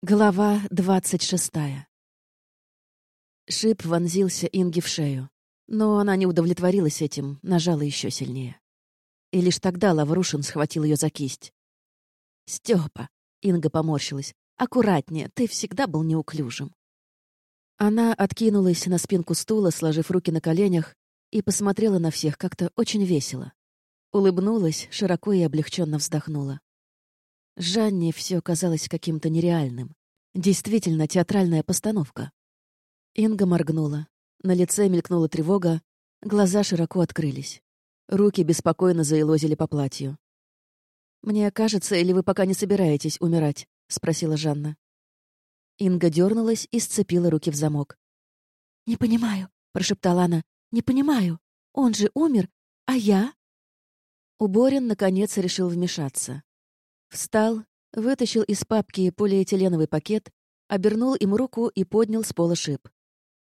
Глава двадцать шестая. Шип вонзился Инге в шею, но она не удовлетворилась этим, нажала еще сильнее. И лишь тогда Лаврушин схватил ее за кисть. «Степа!» — Инга поморщилась. «Аккуратнее, ты всегда был неуклюжим». Она откинулась на спинку стула, сложив руки на коленях, и посмотрела на всех как-то очень весело. Улыбнулась, широко и облегченно вздохнула. Жанне все казалось каким-то нереальным. Действительно, театральная постановка. Инга моргнула. На лице мелькнула тревога, глаза широко открылись. Руки беспокойно заилозили по платью. «Мне кажется, или вы пока не собираетесь умирать?» — спросила Жанна. Инга дернулась и сцепила руки в замок. «Не понимаю», — прошептала она. «Не понимаю. Он же умер, а я?» Уборин, наконец, решил вмешаться. Встал, вытащил из папки полиэтиленовый пакет, обернул им руку и поднял с пола шип.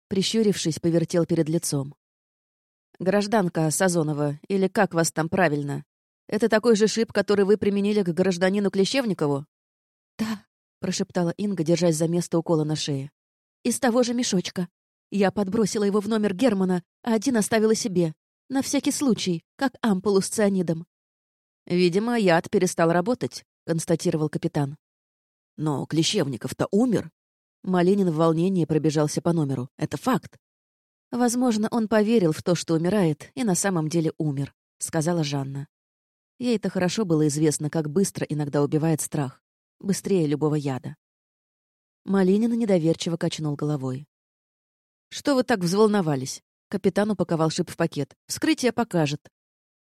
Прищурившись, повертел перед лицом. «Гражданка Сазонова, или как вас там правильно? Это такой же шип, который вы применили к гражданину Клещевникову?» «Да», — прошептала Инга, держась за место укола на шее. «Из того же мешочка. Я подбросила его в номер Германа, а один оставила себе. На всякий случай, как ампулу с цианидом». «Видимо, яд перестал работать», — констатировал капитан. «Но Клещевников-то умер». Малинин в волнении пробежался по номеру. «Это факт». «Возможно, он поверил в то, что умирает, и на самом деле умер», — сказала Жанна. Ей это хорошо было известно, как быстро иногда убивает страх. Быстрее любого яда. Малинин недоверчиво качнул головой. «Что вы так взволновались?» Капитан упаковал шип в пакет. «Вскрытие покажет».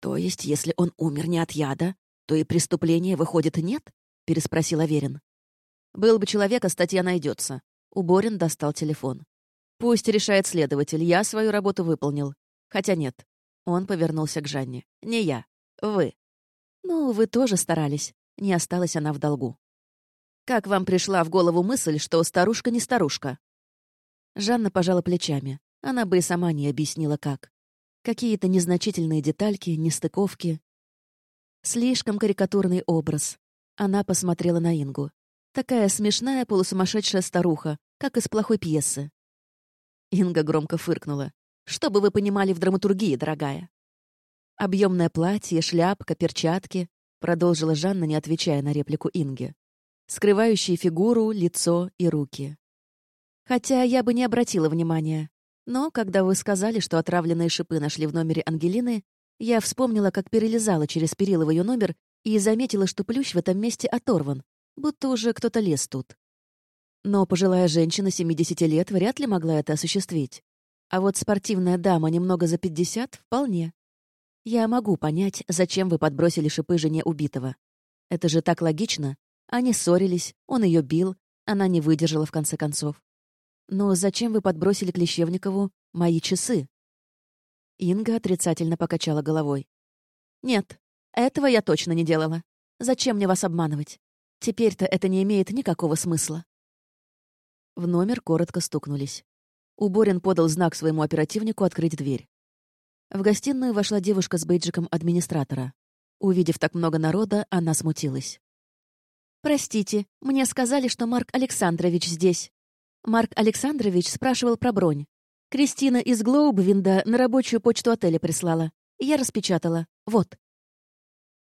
«То есть, если он умер не от яда, то и преступления, выходит, нет?» — переспросил Аверин. «Был бы человек, а статья найдется. Уборин достал телефон. «Пусть решает следователь. Я свою работу выполнил. Хотя нет». Он повернулся к Жанне. «Не я. Вы». «Ну, вы тоже старались». Не осталась она в долгу. «Как вам пришла в голову мысль, что старушка не старушка?» Жанна пожала плечами. Она бы и сама не объяснила, как. Какие-то незначительные детальки, нестыковки, Слишком карикатурный образ. Она посмотрела на Ингу. Такая смешная полусумасшедшая старуха, как из плохой пьесы. Инга громко фыркнула. «Что бы вы понимали в драматургии, дорогая?» Объемное платье, шляпка, перчатки, продолжила Жанна, не отвечая на реплику Инги. Скрывающие фигуру, лицо и руки. Хотя я бы не обратила внимания. Но когда вы сказали, что отравленные шипы нашли в номере Ангелины, я вспомнила, как перелезала через перила в ее номер и заметила, что плющ в этом месте оторван, будто уже кто-то лез тут. Но пожилая женщина 70 лет вряд ли могла это осуществить. А вот спортивная дама немного за 50 — вполне. Я могу понять, зачем вы подбросили шипы жене убитого. Это же так логично. Они ссорились, он ее бил, она не выдержала в конце концов. Но зачем вы подбросили Клещевникову мои часы? Инга отрицательно покачала головой. «Нет, этого я точно не делала. Зачем мне вас обманывать? Теперь-то это не имеет никакого смысла». В номер коротко стукнулись. Уборин подал знак своему оперативнику открыть дверь. В гостиную вошла девушка с бейджиком администратора. Увидев так много народа, она смутилась. «Простите, мне сказали, что Марк Александрович здесь». Марк Александрович спрашивал про бронь. Кристина из Глоубвинда на рабочую почту отеля прислала. Я распечатала. Вот.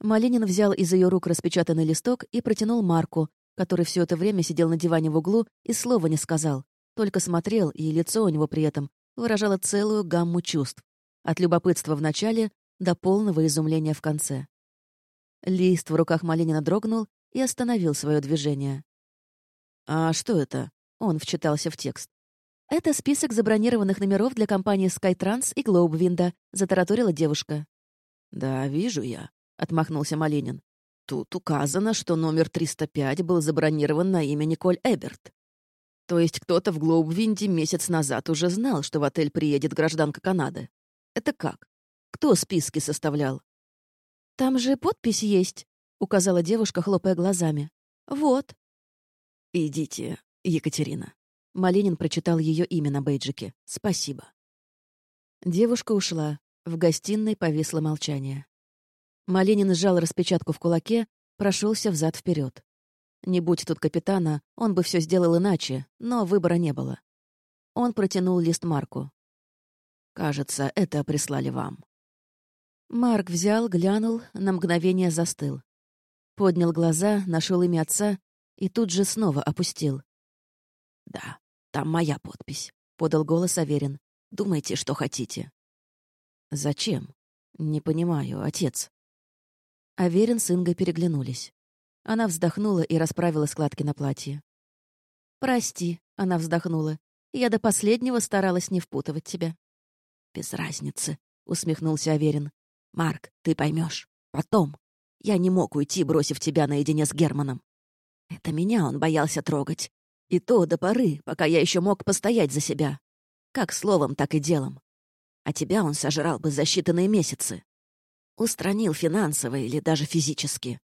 Малинин взял из ее рук распечатанный листок и протянул Марку, который все это время сидел на диване в углу и слова не сказал, только смотрел, и лицо у него при этом выражало целую гамму чувств. От любопытства в начале до полного изумления в конце. Лист в руках Малинина дрогнул и остановил свое движение. «А что это?» — он вчитался в текст. «Это список забронированных номеров для компании SkyTrans и Globewinda», — затараторила девушка. «Да, вижу я», — отмахнулся Малинин. «Тут указано, что номер 305 был забронирован на имя Николь Эберт. То есть кто-то в Глоубвинде месяц назад уже знал, что в отель приедет гражданка Канады. Это как? Кто списки составлял?» «Там же подпись есть», — указала девушка, хлопая глазами. «Вот». «Идите, Екатерина», Малинин прочитал ее имя на бейджике. «Спасибо». Девушка ушла. В гостиной повисло молчание. Малинин сжал распечатку в кулаке, прошелся взад вперед. Не будь тут капитана, он бы все сделал иначе, но выбора не было. Он протянул лист Марку. «Кажется, это прислали вам». Марк взял, глянул, на мгновение застыл. Поднял глаза, нашел имя отца и тут же снова опустил. «Да, там моя подпись», — подал голос Аверин. «Думайте, что хотите». «Зачем?» «Не понимаю, отец». Аверин с Ингой переглянулись. Она вздохнула и расправила складки на платье. «Прости», — она вздохнула. «Я до последнего старалась не впутывать тебя». «Без разницы», — усмехнулся Аверин. «Марк, ты поймешь. Потом. Я не мог уйти, бросив тебя наедине с Германом. Это меня он боялся трогать. И то до поры, пока я еще мог постоять за себя. Как словом, так и делом. А тебя он сожрал бы за считанные месяцы. Устранил финансово или даже физически.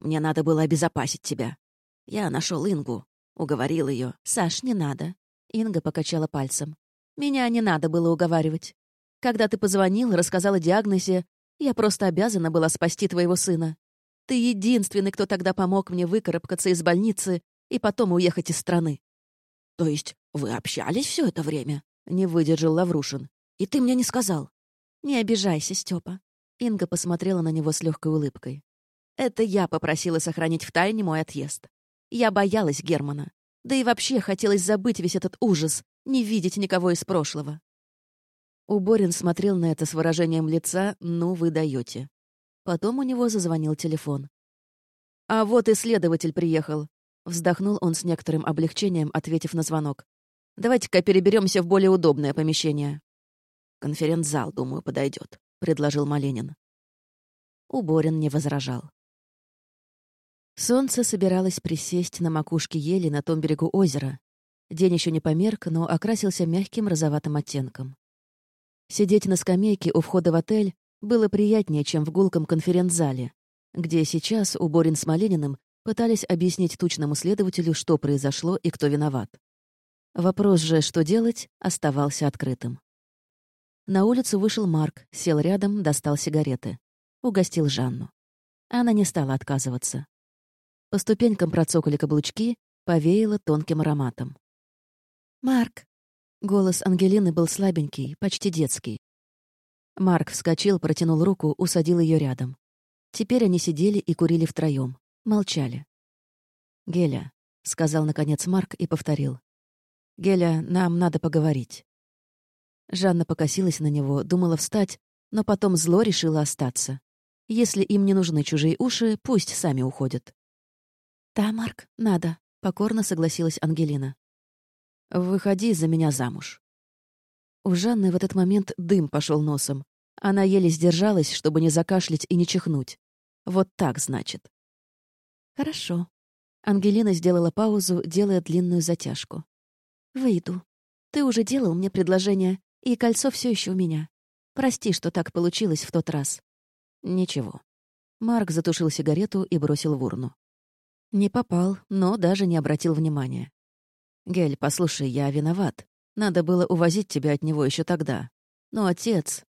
Мне надо было обезопасить тебя. Я нашел Ингу, уговорил ее. «Саш, не надо». Инга покачала пальцем. «Меня не надо было уговаривать. Когда ты позвонил, рассказал о диагнозе, я просто обязана была спасти твоего сына. Ты единственный, кто тогда помог мне выкарабкаться из больницы и потом уехать из страны». «То есть вы общались все это время?» — не выдержал Лаврушин. «И ты мне не сказал?» «Не обижайся, Степа. Инга посмотрела на него с легкой улыбкой. Это я попросила сохранить в тайне мой отъезд. Я боялась Германа. Да и вообще хотелось забыть весь этот ужас, не видеть никого из прошлого. Уборин смотрел на это с выражением лица «ну вы даете». Потом у него зазвонил телефон. «А вот и следователь приехал», — вздохнул он с некоторым облегчением, ответив на звонок. «Давайте-ка переберемся в более удобное помещение». «Конференц-зал, думаю, подойдет», — предложил Маленин. Уборин не возражал. Солнце собиралось присесть на макушке ели на том берегу озера. День еще не померк, но окрасился мягким розоватым оттенком. Сидеть на скамейке у входа в отель было приятнее, чем в гулком конференц-зале, где сейчас у Борин с Малининым пытались объяснить тучному следователю, что произошло и кто виноват. Вопрос же, что делать, оставался открытым. На улицу вышел Марк, сел рядом, достал сигареты. Угостил Жанну. Она не стала отказываться. По ступенькам процокали каблучки, повеяло тонким ароматом. «Марк!» Голос Ангелины был слабенький, почти детский. Марк вскочил, протянул руку, усадил ее рядом. Теперь они сидели и курили втроем, молчали. «Геля», — сказал наконец Марк и повторил. «Геля, нам надо поговорить». Жанна покосилась на него, думала встать, но потом зло решила остаться. Если им не нужны чужие уши, пусть сами уходят. «Да, Марк, надо», — покорно согласилась Ангелина. «Выходи за меня замуж». У Жанны в этот момент дым пошел носом. Она еле сдержалась, чтобы не закашлять и не чихнуть. Вот так, значит. «Хорошо». Ангелина сделала паузу, делая длинную затяжку. «Выйду. Ты уже делал мне предложение, и кольцо все еще у меня. Прости, что так получилось в тот раз». «Ничего». Марк затушил сигарету и бросил в урну. Не попал, но даже не обратил внимания. «Гель, послушай, я виноват. Надо было увозить тебя от него еще тогда. Но отец...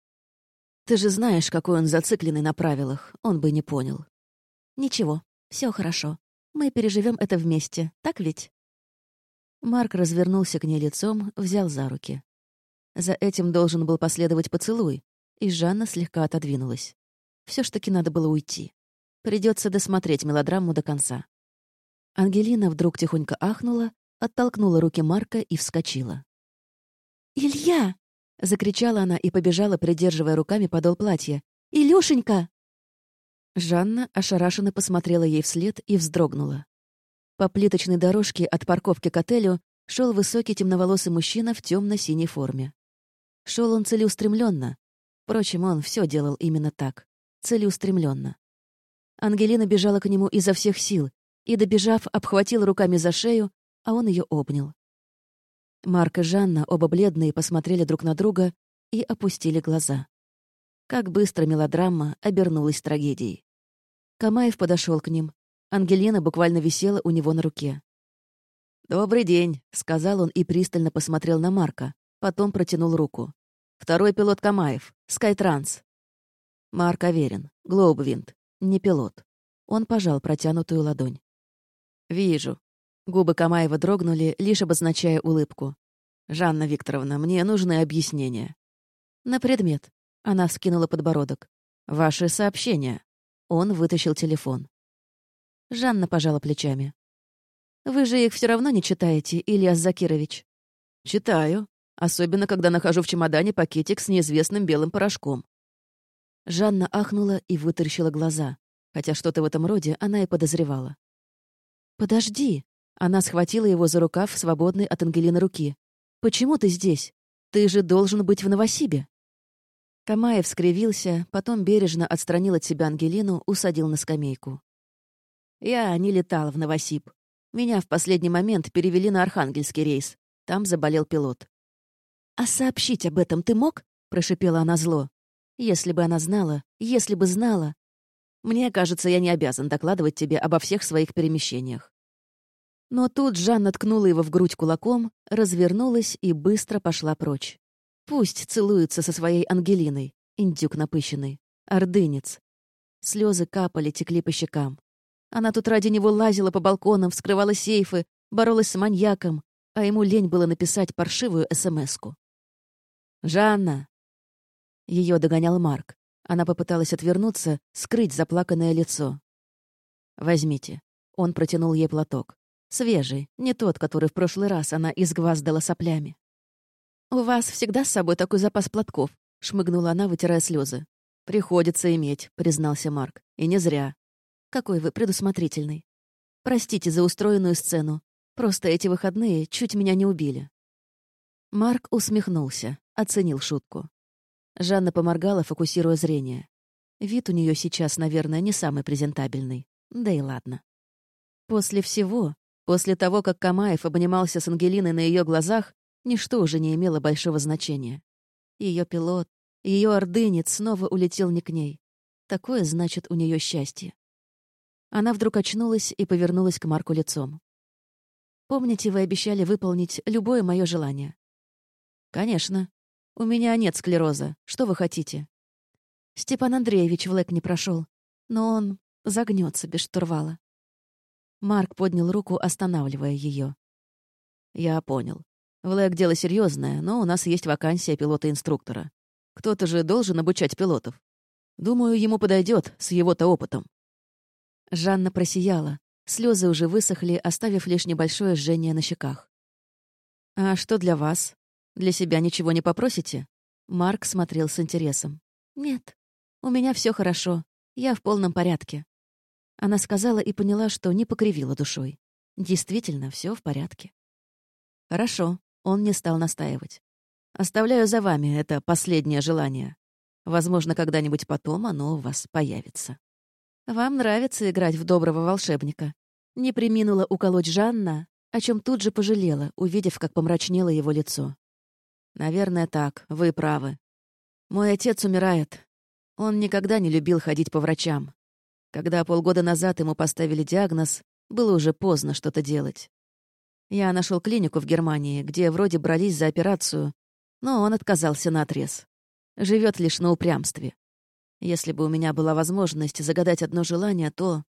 Ты же знаешь, какой он зацикленный на правилах. Он бы не понял». «Ничего, все хорошо. Мы переживем это вместе, так ведь?» Марк развернулся к ней лицом, взял за руки. За этим должен был последовать поцелуй, и Жанна слегка отодвинулась. Все ж таки надо было уйти. Придется досмотреть мелодраму до конца. Ангелина вдруг тихонько ахнула, оттолкнула руки Марка и вскочила. «Илья!» — закричала она и побежала, придерживая руками подол платья. «Илюшенька!» Жанна ошарашенно посмотрела ей вслед и вздрогнула. По плиточной дорожке от парковки к отелю шел высокий темноволосый мужчина в темно-синей форме. Шел он целеустремленно. Впрочем, он все делал именно так, целеустремленно. Ангелина бежала к нему изо всех сил, и, добежав, обхватил руками за шею, а он ее обнял. Марк и Жанна, оба бледные, посмотрели друг на друга и опустили глаза. Как быстро мелодрама обернулась трагедией. Камаев подошел к ним. Ангелина буквально висела у него на руке. «Добрый день», — сказал он и пристально посмотрел на Марка, потом протянул руку. «Второй пилот Камаев, Скайтранс». Марк Аверин, Глоубвинд, не пилот. Он пожал протянутую ладонь. «Вижу». Губы Камаева дрогнули, лишь обозначая улыбку. «Жанна Викторовна, мне нужны объяснения». «На предмет». Она вскинула подбородок. «Ваши сообщения». Он вытащил телефон. Жанна пожала плечами. «Вы же их все равно не читаете, Ильяс Закирович?» «Читаю. Особенно, когда нахожу в чемодане пакетик с неизвестным белым порошком». Жанна ахнула и вытаращила глаза, хотя что-то в этом роде она и подозревала. «Подожди!» Она схватила его за рукав, свободной от Ангелины руки. «Почему ты здесь? Ты же должен быть в Новосибе!» Камаев скривился, потом бережно отстранил от себя Ангелину, усадил на скамейку. «Я не летал в Новосиб. Меня в последний момент перевели на Архангельский рейс. Там заболел пилот. «А сообщить об этом ты мог?» — прошипела она зло. «Если бы она знала, если бы знала. Мне кажется, я не обязан докладывать тебе обо всех своих перемещениях». Но тут Жанна ткнула его в грудь кулаком, развернулась и быстро пошла прочь. Пусть целуется со своей Ангелиной, индюк напыщенный, ордынец. Слезы капали, текли по щекам. Она тут ради него лазила по балконам, вскрывала сейфы, боролась с маньяком, а ему лень было написать паршивую СМС-ку. «Жанна!» Ее догонял Марк. Она попыталась отвернуться, скрыть заплаканное лицо. «Возьмите». Он протянул ей платок. Свежий, не тот, который в прошлый раз она изгваздала соплями. «У вас всегда с собой такой запас платков», — шмыгнула она, вытирая слезы. «Приходится иметь», — признался Марк. «И не зря. Какой вы предусмотрительный. Простите за устроенную сцену. Просто эти выходные чуть меня не убили». Марк усмехнулся, оценил шутку. Жанна поморгала, фокусируя зрение. Вид у нее сейчас, наверное, не самый презентабельный. Да и ладно. После всего, после того, как Камаев обнимался с Ангелиной на ее глазах, ничто уже не имело большого значения. Ее пилот, ее ордынец снова улетел не к ней. Такое значит у нее счастье. Она вдруг очнулась и повернулась к Марку лицом. «Помните, вы обещали выполнить любое мое желание?» «Конечно. У меня нет склероза. Что вы хотите?» Степан Андреевич в ЛЭК не прошел, но он загнется без штурвала. Марк поднял руку, останавливая ее. «Я понял. В ЛЭК дело серьезное, но у нас есть вакансия пилота-инструктора. Кто-то же должен обучать пилотов. Думаю, ему подойдет с его-то опытом». Жанна просияла. Слезы уже высохли, оставив лишь небольшое жжение на щеках. «А что для вас? Для себя ничего не попросите?» Марк смотрел с интересом. «Нет, у меня все хорошо. Я в полном порядке». Она сказала и поняла, что не покривила душой. Действительно, все в порядке. «Хорошо», — он не стал настаивать. «Оставляю за вами это последнее желание. Возможно, когда-нибудь потом оно у вас появится». «Вам нравится играть в доброго волшебника?» Не приминула уколоть Жанна, о чем тут же пожалела, увидев, как помрачнело его лицо. «Наверное, так, вы правы. Мой отец умирает. Он никогда не любил ходить по врачам. Когда полгода назад ему поставили диагноз, было уже поздно что-то делать. Я нашел клинику в Германии, где вроде брались за операцию, но он отказался на отрез. Живет лишь на упрямстве. Если бы у меня была возможность загадать одно желание, то...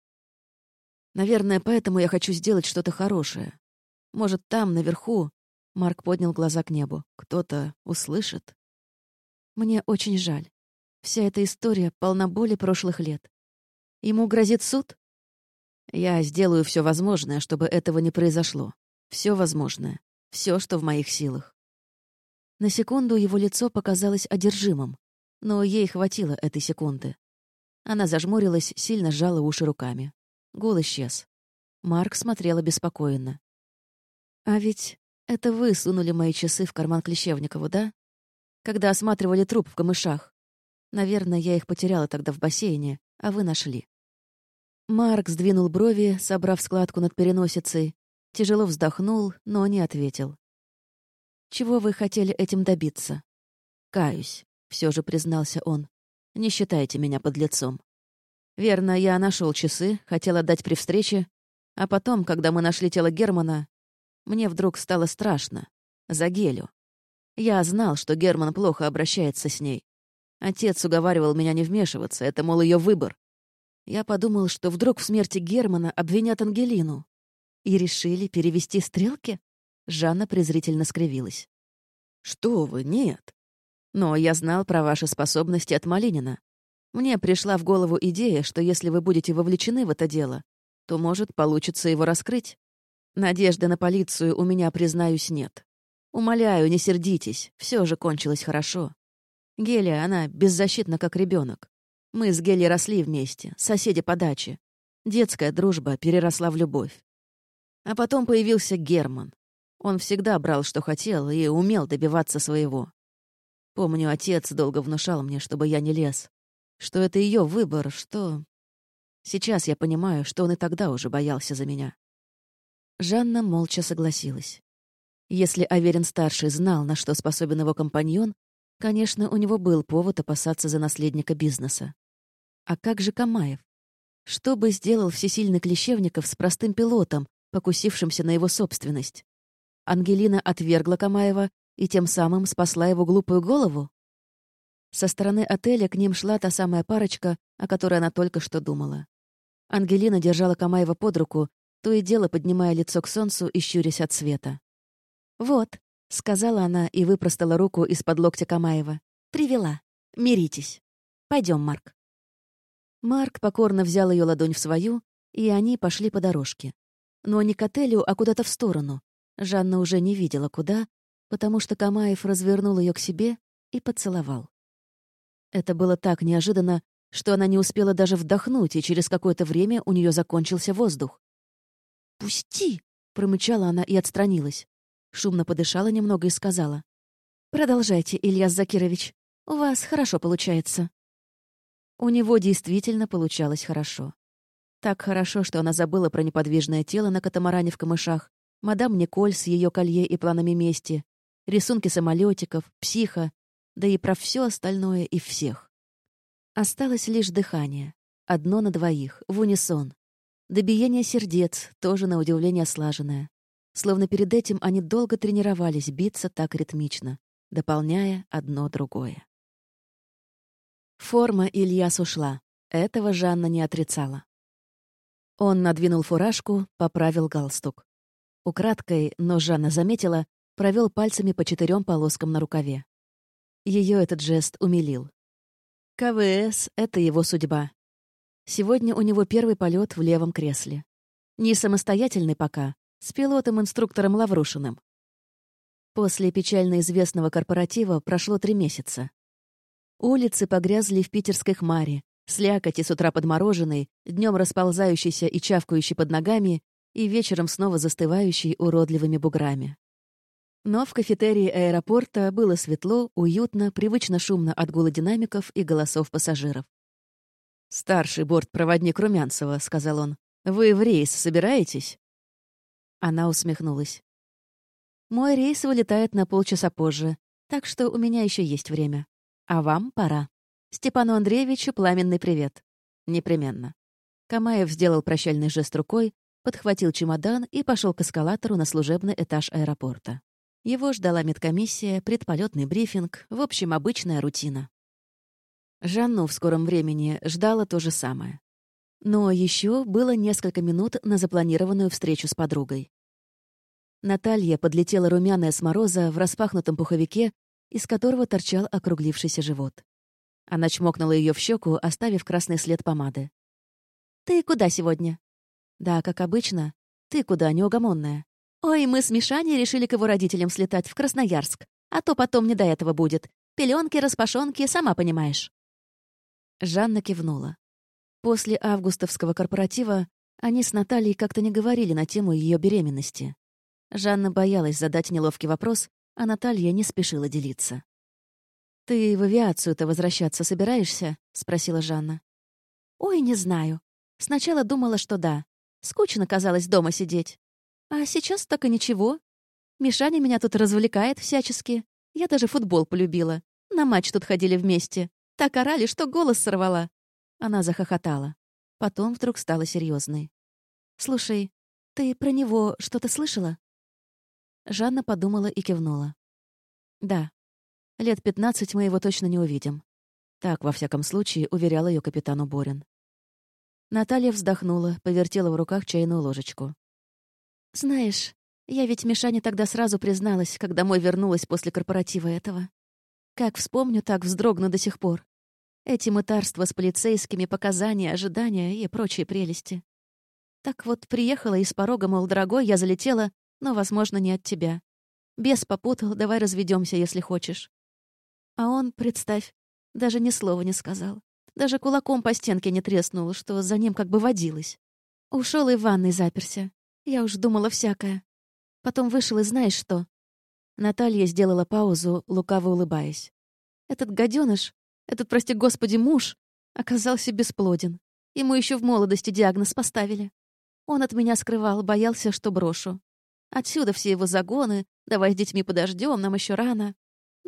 Наверное, поэтому я хочу сделать что-то хорошее. Может, там, наверху... Марк поднял глаза к небу. Кто-то услышит. Мне очень жаль. Вся эта история полна боли прошлых лет. Ему грозит суд? Я сделаю все возможное, чтобы этого не произошло. Все возможное. Все, что в моих силах. На секунду его лицо показалось одержимым но ей хватило этой секунды. Она зажмурилась, сильно сжала уши руками. Гул исчез. Марк смотрел обеспокоенно. «А ведь это вы сунули мои часы в карман Клещевникову, да? Когда осматривали труп в камышах. Наверное, я их потеряла тогда в бассейне, а вы нашли». Марк сдвинул брови, собрав складку над переносицей, тяжело вздохнул, но не ответил. «Чего вы хотели этим добиться?» «Каюсь. — все же признался он. «Не считайте меня подлецом. Верно, я нашел часы, хотел отдать при встрече, а потом, когда мы нашли тело Германа, мне вдруг стало страшно. За Гелю. Я знал, что Герман плохо обращается с ней. Отец уговаривал меня не вмешиваться, это, мол, ее выбор. Я подумал, что вдруг в смерти Германа обвинят Ангелину. И решили перевести стрелки? Жанна презрительно скривилась. «Что вы, нет. Но я знал про ваши способности от Малинина. Мне пришла в голову идея, что если вы будете вовлечены в это дело, то, может, получится его раскрыть. Надежды на полицию у меня, признаюсь, нет. Умоляю, не сердитесь, все же кончилось хорошо. Гелия, она беззащитна, как ребенок. Мы с Гелией росли вместе, соседи по даче. Детская дружба переросла в любовь. А потом появился Герман. Он всегда брал, что хотел, и умел добиваться своего. Помню, отец долго внушал мне, чтобы я не лез. Что это ее выбор, что... Сейчас я понимаю, что он и тогда уже боялся за меня. Жанна молча согласилась. Если Аверин-старший знал, на что способен его компаньон, конечно, у него был повод опасаться за наследника бизнеса. А как же Камаев? Что бы сделал всесильный Клещевников с простым пилотом, покусившимся на его собственность? Ангелина отвергла Камаева и тем самым спасла его глупую голову? Со стороны отеля к ним шла та самая парочка, о которой она только что думала. Ангелина держала Камаева под руку, то и дело поднимая лицо к солнцу и щурясь от света. «Вот», — сказала она и выпростала руку из-под локтя Камаева. «Привела. Миритесь. Пойдем, Марк». Марк покорно взял ее ладонь в свою, и они пошли по дорожке. Но не к отелю, а куда-то в сторону. Жанна уже не видела, куда, потому что Камаев развернул ее к себе и поцеловал. Это было так неожиданно, что она не успела даже вдохнуть, и через какое-то время у нее закончился воздух. «Пусти!» — промычала она и отстранилась. Шумно подышала немного и сказала. «Продолжайте, Ильяс Закирович. У вас хорошо получается». У него действительно получалось хорошо. Так хорошо, что она забыла про неподвижное тело на катамаране в камышах, мадам Николь с ее колье и планами мести, рисунки самолетиков, психа, да и про все остальное и всех. Осталось лишь дыхание. Одно на двоих, в унисон. Добиение сердец, тоже на удивление слаженное. Словно перед этим они долго тренировались биться так ритмично, дополняя одно другое. Форма Ильяс ушла. Этого Жанна не отрицала. Он надвинул фуражку, поправил галстук. Украдкой, но Жанна заметила, провел пальцами по четырем полоскам на рукаве. Ее этот жест умилил. КВС — это его судьба. Сегодня у него первый полет в левом кресле. Не самостоятельный пока, с пилотом-инструктором Лаврушиным. После печально известного корпоратива прошло три месяца. Улицы погрязли в питерской хмаре, слякоти с утра подмороженной, днем расползающейся и чавкающей под ногами, и вечером снова застывающей уродливыми буграми. Но в кафетерии аэропорта было светло, уютно, привычно шумно от гула динамиков и голосов пассажиров. «Старший бортпроводник Румянцева», — сказал он. «Вы в рейс собираетесь?» Она усмехнулась. «Мой рейс вылетает на полчаса позже, так что у меня еще есть время. А вам пора. Степану Андреевичу пламенный привет. Непременно. Камаев сделал прощальный жест рукой, подхватил чемодан и пошел к эскалатору на служебный этаж аэропорта. Его ждала медкомиссия, предполетный брифинг, в общем, обычная рутина. Жанну в скором времени ждала то же самое. Но еще было несколько минут на запланированную встречу с подругой. Наталья подлетела румяная с мороза в распахнутом пуховике из которого торчал округлившийся живот. Она чмокнула ее в щеку, оставив красный след помады. «Ты куда сегодня?» «Да, как обычно. Ты куда, неугомонная?» «Ой, мы с Мишаней решили к его родителям слетать в Красноярск. А то потом не до этого будет. Пеленки, распашонки, сама понимаешь». Жанна кивнула. После августовского корпоратива они с Натальей как-то не говорили на тему ее беременности. Жанна боялась задать неловкий вопрос, а Наталья не спешила делиться. «Ты в авиацию-то возвращаться собираешься?» — спросила Жанна. «Ой, не знаю. Сначала думала, что да. Скучно казалось дома сидеть. А сейчас так и ничего. Мишаня меня тут развлекает всячески. Я даже футбол полюбила. На матч тут ходили вместе. Так орали, что голос сорвала». Она захохотала. Потом вдруг стала серьезной. «Слушай, ты про него что-то слышала?» Жанна подумала и кивнула. «Да. Лет пятнадцать мы его точно не увидим». Так, во всяком случае, уверял ее капитану Борин. Наталья вздохнула, повертела в руках чайную ложечку. Знаешь, я ведь Мишане тогда сразу призналась, когда домой вернулась после корпоратива этого. Как вспомню, так вздрогну до сих пор. Эти мытарства с полицейскими, показания, ожидания и прочие прелести. Так вот, приехала из порога, мол, дорогой, я залетела, но, возможно, не от тебя. Бес попутал, давай разведемся, если хочешь. А он, представь, даже ни слова не сказал. Даже кулаком по стенке не треснул, что за ним как бы водилось. Ушел и в ванной заперся. Я уж думала всякое. Потом вышел и знаешь что? Наталья сделала паузу, лукаво улыбаясь. Этот гаденыш, этот, прости господи, муж, оказался бесплоден. Ему еще в молодости диагноз поставили. Он от меня скрывал, боялся, что брошу. Отсюда все его загоны, давай с детьми подождем, нам еще рано.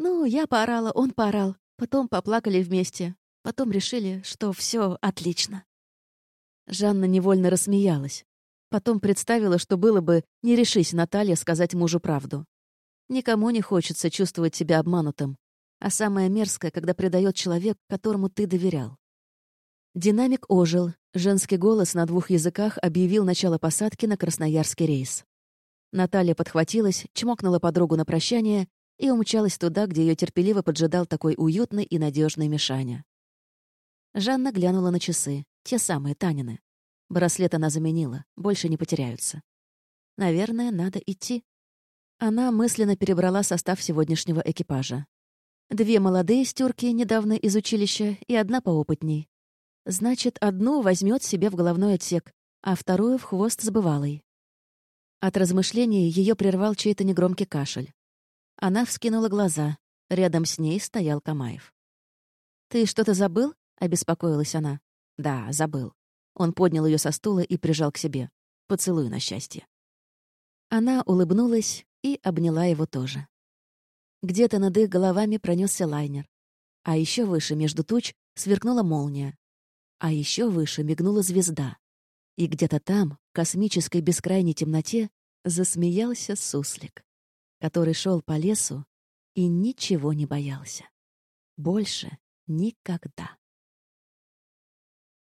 Ну, я поорала, он поорал. Потом поплакали вместе. Потом решили, что все отлично. Жанна невольно рассмеялась. Потом представила, что было бы, не решись Наталья сказать мужу правду. Никому не хочется чувствовать себя обманутым. А самое мерзкое, когда предает человек, которому ты доверял. Динамик ожил. Женский голос на двух языках объявил начало посадки на красноярский рейс. Наталья подхватилась, чмокнула подругу на прощание и умчалась туда, где ее терпеливо поджидал такой уютный и надежный Мишаня. Жанна глянула на часы, те самые Танины. Браслет она заменила, больше не потеряются. Наверное, надо идти. Она мысленно перебрала состав сегодняшнего экипажа. Две молодые стюрки недавно из училища и одна поопытней. Значит, одну возьмет себе в головной отсек, а вторую — в хвост забывалой. От размышлений ее прервал чей-то негромкий кашель. Она вскинула глаза. Рядом с ней стоял Камаев. «Ты что-то забыл?» — обеспокоилась она. «Да, забыл». Он поднял ее со стула и прижал к себе. «Поцелуй на счастье». Она улыбнулась и обняла его тоже. Где-то над их головами пронесся лайнер. А еще выше, между туч, сверкнула молния. А еще выше мигнула звезда. И где-то там, в космической бескрайней темноте, засмеялся суслик, который шел по лесу и ничего не боялся. Больше никогда.